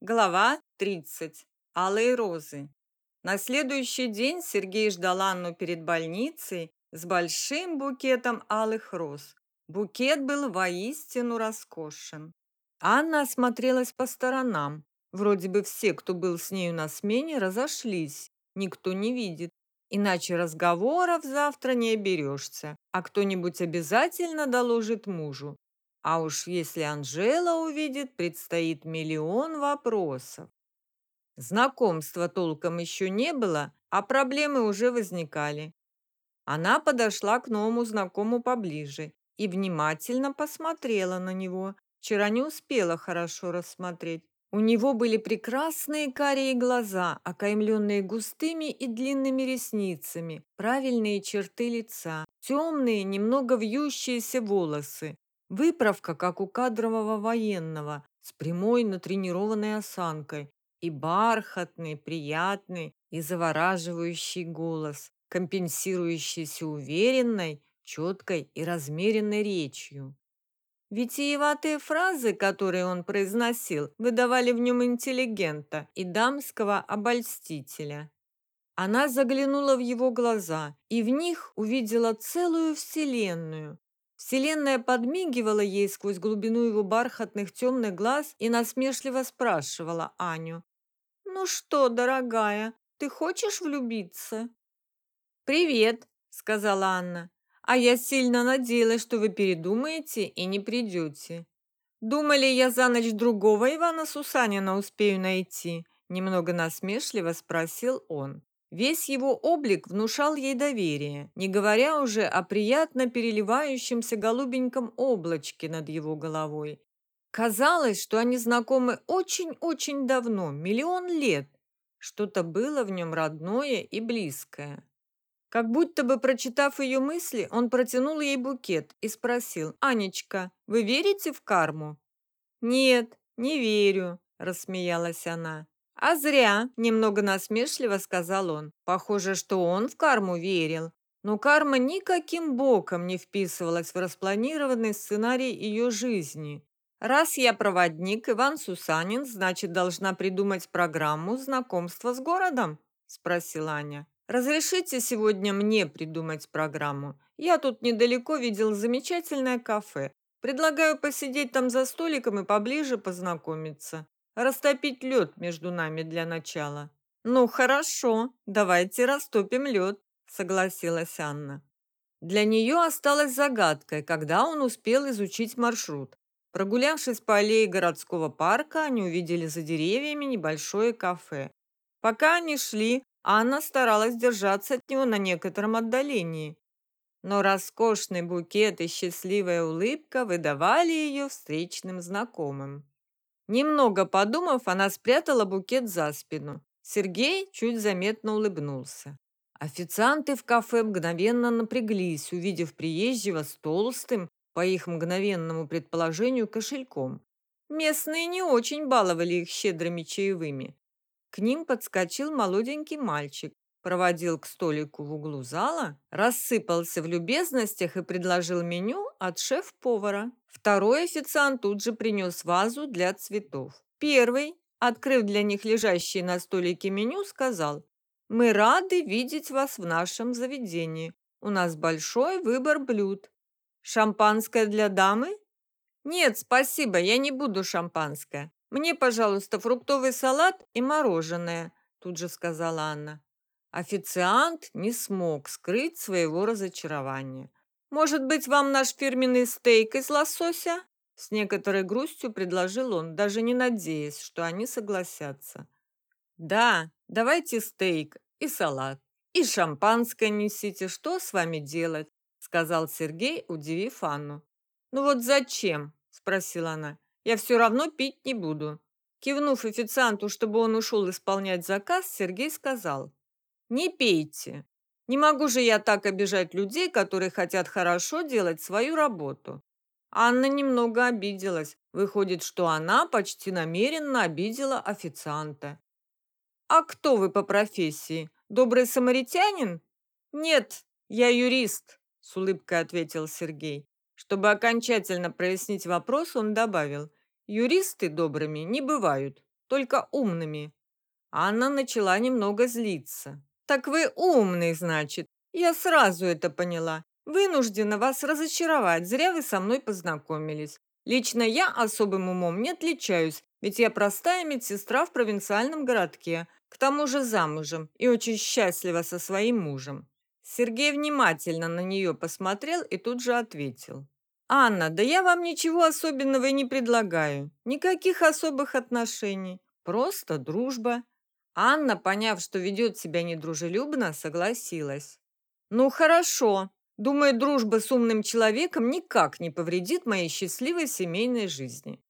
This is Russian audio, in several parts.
Глава 30. Алые розы. На следующий день Сергей ждал Анну перед больницей с большим букетом алых роз. Букет был воистину роскошен. Анна осмотрелась по сторонам. Вроде бы все, кто был с нею на смене, разошлись. Никто не видит. Иначе разговоров завтра не оберешься, а кто-нибудь обязательно доложит мужу. А уж если Анжела увидит, предстоит миллион вопросов. Знакомства толком еще не было, а проблемы уже возникали. Она подошла к новому знакомому поближе и внимательно посмотрела на него. Вчера не успела хорошо рассмотреть. У него были прекрасные карие глаза, окаймленные густыми и длинными ресницами, правильные черты лица, темные, немного вьющиеся волосы, Выправка, как у кадрового военного, с прямой натренированной осанкой и бархатный, приятный и завораживающий голос, компенсирующийся уверенной, четкой и размеренной речью. Витиеватые фразы, которые он произносил, выдавали в нем интеллигента и дамского обольстителя. Она заглянула в его глаза и в них увидела целую вселенную, Вселенная подмигивала ей сквозь глубину его бархатных темных глаз и насмешливо спрашивала Аню. «Ну что, дорогая, ты хочешь влюбиться?» «Привет», — сказала Анна. «А я сильно надеялась, что вы передумаете и не придете. Думали, я за ночь другого Ивана Сусанина успею найти?» Немного насмешливо спросил он. Весь его облик внушал ей доверие, не говоря уже о приятно переливающемся голубеньком облачке над его головой. Казалось, что они знакомы очень-очень давно, миллион лет. Что-то было в нем родное и близкое. Как будто бы прочитав ее мысли, он протянул ей букет и спросил, «Анечка, вы верите в карму?» «Нет, не верю», – рассмеялась она. «А зря», – немного насмешливо сказал он. Похоже, что он в карму верил. Но карма никаким боком не вписывалась в распланированный сценарий ее жизни. Раз я проводник Иван Сусанин, значит, должна придумать программу знакомства с городом? спросила Аня. Разрешите сегодня мне придумать программу. Я тут недалеко видел замечательное кафе. Предлагаю посидеть там за столиком и поближе познакомиться растопить лед между нами для начала. Ну, хорошо, давайте растопим лед, согласилась Анна. Для нее осталось загадкой, когда он успел изучить маршрут. Прогулявшись по аллее городского парка, они увидели за деревьями небольшое кафе. Пока они шли, Анна старалась держаться от него на некотором отдалении. Но роскошный букет и счастливая улыбка выдавали ее встречным знакомым. Немного подумав, она спрятала букет за спину. Сергей чуть заметно улыбнулся. Официанты в кафе мгновенно напряглись, увидев приезжего с толстым, по их мгновенному предположению, кошельком. Местные не очень баловали их щедрыми чаевыми. К ним подскочил молоденький мальчик, проводил к столику в углу зала, рассыпался в любезностях и предложил меню от шеф-повара. Второй официант тут же принес вазу для цветов. Первый, открыв для них лежащее на столике меню, сказал «Мы рады видеть вас в нашем заведении. У нас большой выбор блюд. Шампанское для дамы?» «Нет, спасибо, я не буду шампанское. Мне, пожалуйста, фруктовый салат и мороженое», тут же сказала Анна. Официант не смог скрыть своего разочарования. «Может быть, вам наш фирменный стейк из лосося?» С некоторой грустью предложил он, даже не надеясь, что они согласятся. «Да, давайте стейк и салат. И шампанское несите, что с вами делать?» сказал Сергей, удивив Анну. «Ну вот зачем?» спросила она. «Я все равно пить не буду». Кивнув официанту, чтобы он ушел исполнять заказ, Сергей сказал. «Не пейте. Не могу же я так обижать людей, которые хотят хорошо делать свою работу. Анна немного обиделась. Выходит, что она почти намеренно обидела официанта. А кто вы по профессии? Добрый самаритянин? Нет, я юрист, с улыбкой ответил Сергей. Чтобы окончательно прояснить вопрос, он добавил: юристы добрыми не бывают. только умными. Анна начала немного злиться. «Так вы умный, значит. Я сразу это поняла. Вынуждена вас разочаровать, зря вы со мной познакомились. Лично я особым умом не отличаюсь, ведь я простая медсестра в провинциальном городке, к тому же замужем и очень счастлива со своим мужем». Сергей внимательно на нее посмотрел и тут же ответил. «Анна, да я вам ничего особенного и не предлагаю. Никаких особых отношений. Просто дружба». Анна, поняв, что ведет себя недружелюбно, согласилась. «Ну хорошо. Думаю, дружба с умным человеком никак не повредит моей счастливой семейной жизни».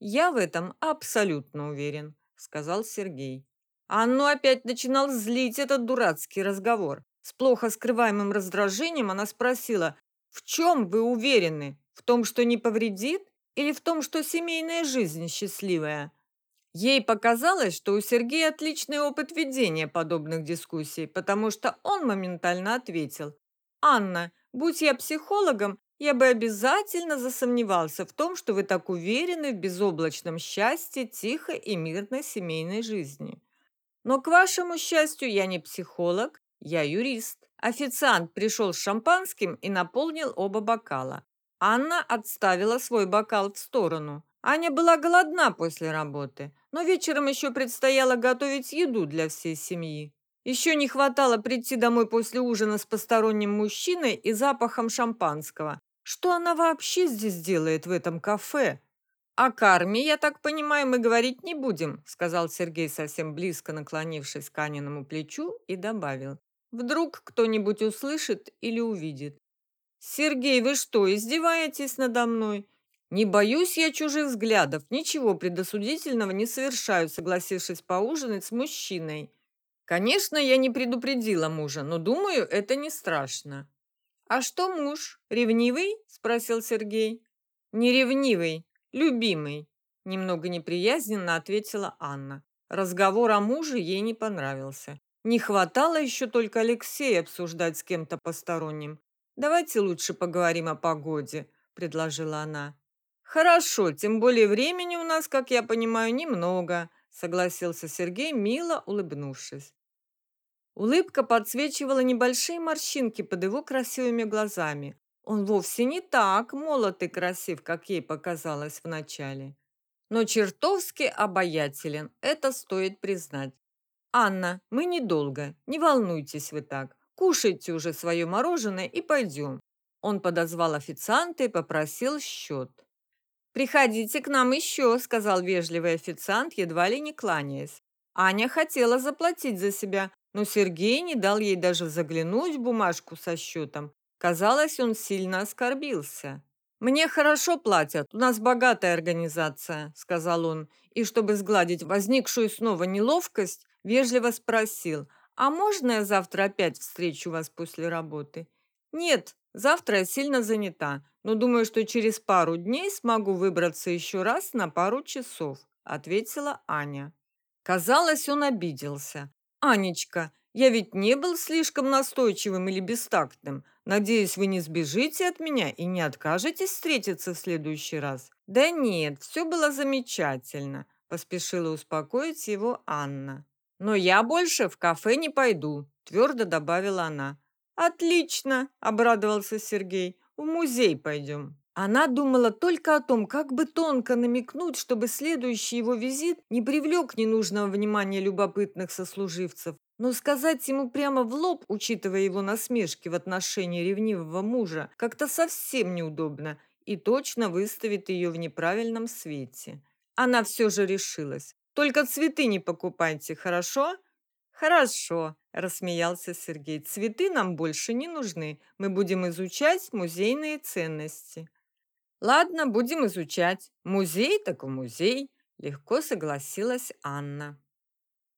«Я в этом абсолютно уверен», — сказал Сергей. Анну опять начинал злить этот дурацкий разговор. С плохо скрываемым раздражением она спросила, «В чем вы уверены? В том, что не повредит? Или в том, что семейная жизнь счастливая?» Ей показалось, что у Сергея отличный опыт ведения подобных дискуссий, потому что он моментально ответил. «Анна, будь я психологом, я бы обязательно засомневался в том, что вы так уверены в безоблачном счастье тихой и мирной семейной жизни. Но, к вашему счастью, я не психолог, я юрист». Официант пришел с шампанским и наполнил оба бокала. Анна отставила свой бокал в сторону. Аня была голодна после работы, но вечером еще предстояло готовить еду для всей семьи. Еще не хватало прийти домой после ужина с посторонним мужчиной и запахом шампанского. Что она вообще здесь делает в этом кафе? «О карме, я так понимаю, мы говорить не будем», сказал Сергей, совсем близко наклонившись к Аниному плечу, и добавил. «Вдруг кто-нибудь услышит или увидит». «Сергей, вы что, издеваетесь надо мной? Не боюсь я чужих взглядов, ничего предосудительного не совершаю, согласившись поужинать с мужчиной. Конечно, я не предупредила мужа, но думаю, это не страшно. А что муж? Ревнивый? спросил Сергей. Не ревнивый, любимый, немного неприязненно ответила Анна. Разговор о муже ей не понравился. Не хватало еще только Алексея обсуждать с кем-то посторонним. Давайте лучше поговорим о погоде, предложила она. «Хорошо, тем более времени у нас, как я понимаю, немного», согласился Сергей, мило улыбнувшись. Улыбка подсвечивала небольшие морщинки под его красивыми глазами. Он вовсе не так молод и красив, как ей показалось вначале. Но чертовски обаятелен, это стоит признать. «Анна, мы недолго, не волнуйтесь вы так. Кушайте уже свое мороженое и пойдем». Он подозвал официанта и попросил счет. «Приходите к нам еще», – сказал вежливый официант, едва ли не кланяясь. Аня хотела заплатить за себя, но Сергей не дал ей даже заглянуть в бумажку со счетом. Казалось, он сильно оскорбился. «Мне хорошо платят, у нас богатая организация», – сказал он, и, чтобы сгладить возникшую снова неловкость, вежливо спросил, «А можно я завтра опять встречу вас после работы?» «Нет, завтра я сильно занята, но думаю, что через пару дней смогу выбраться еще раз на пару часов», ответила Аня. Казалось, он обиделся. «Анечка, я ведь не был слишком настойчивым или бестактным. Надеюсь, вы не сбежите от меня и не откажетесь встретиться в следующий раз». «Да нет, все было замечательно», – поспешила успокоить его Анна. «Но я больше в кафе не пойду», – твердо добавила она. «Отлично!» – обрадовался Сергей. В музей пойдем». Она думала только о том, как бы тонко намекнуть, чтобы следующий его визит не привлек ненужного внимания любопытных сослуживцев. Но сказать ему прямо в лоб, учитывая его насмешки в отношении ревнивого мужа, как-то совсем неудобно и точно выставит ее в неправильном свете. Она все же решилась. «Только цветы не покупайте, хорошо?» «Хорошо», – рассмеялся Сергей. «Цветы нам больше не нужны. Мы будем изучать музейные ценности». «Ладно, будем изучать. Музей так в музей», – легко согласилась Анна.